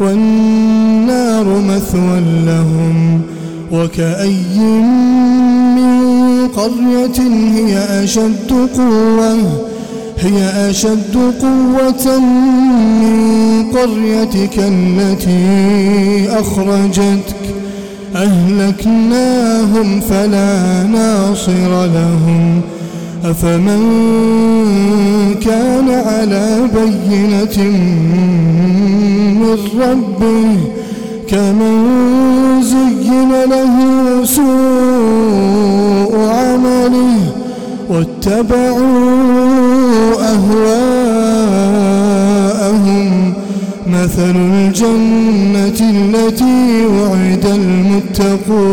والنار مثوى لهم وكأي من قرية هي أشد قوة هي أشد قوة من قريتك التي أخرجتك. أهلكناهم فلا ناصر لهم. أفمن كان على بينة من ربه كمن زين له سوء عمله واتبعوا أهواءهم. مثل الجنة التي وعد المتقون.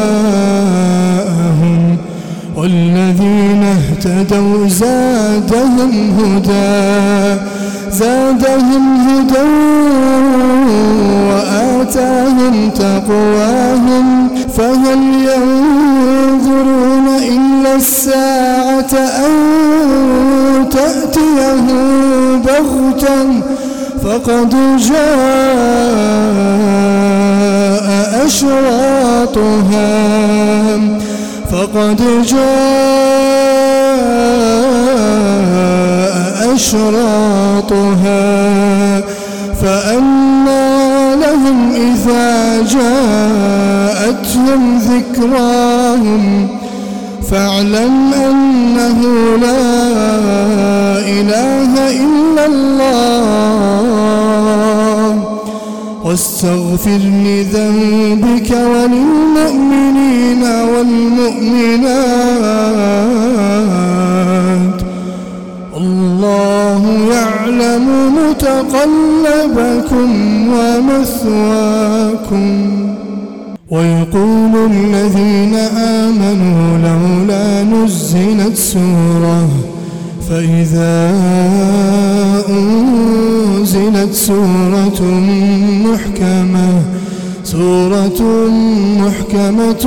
والذين اهتدوا زادهم هدى زادهم هدى وآتاهم تقواهم فهل ينظرون إلا الساعة أن تأتيهم بغتة؟ فقد جاء أشراطها. فقد جاء أشراطها فأنا لهم إذا جاءتهم ذكراهم فاعلم أنه لا إله إلا الله واستغفر لذنبك وللمؤمنين والمؤمنات. الله يعلم متقلبكم ومثواكم. ويقول الذين آمنوا لولا نزلت سورة فإذا أنزلت سورة محكمة سورة محكمة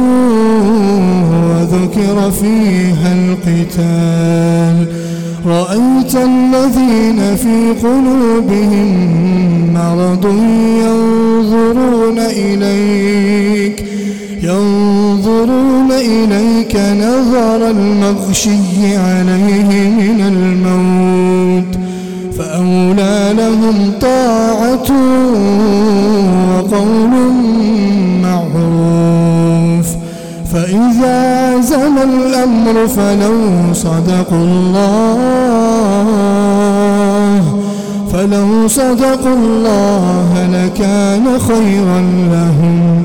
وذكر فيها القتال. رأيت الذين في قلوبهم مرض ينظرون إليك ينظرون إليك نظر المغشي عليه من الموت فأولى لهم طاعة وقول معروف فإذا عزم الأمر فلو صدقوا الله ولو صدقوا الله لكان خيرا لهم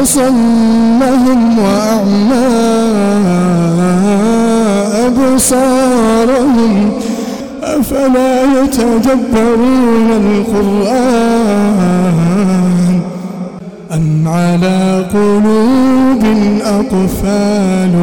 فأصمهم وأعمى أبصارهم أفلا يتدبرون القرآن أم على قلوب أقفالها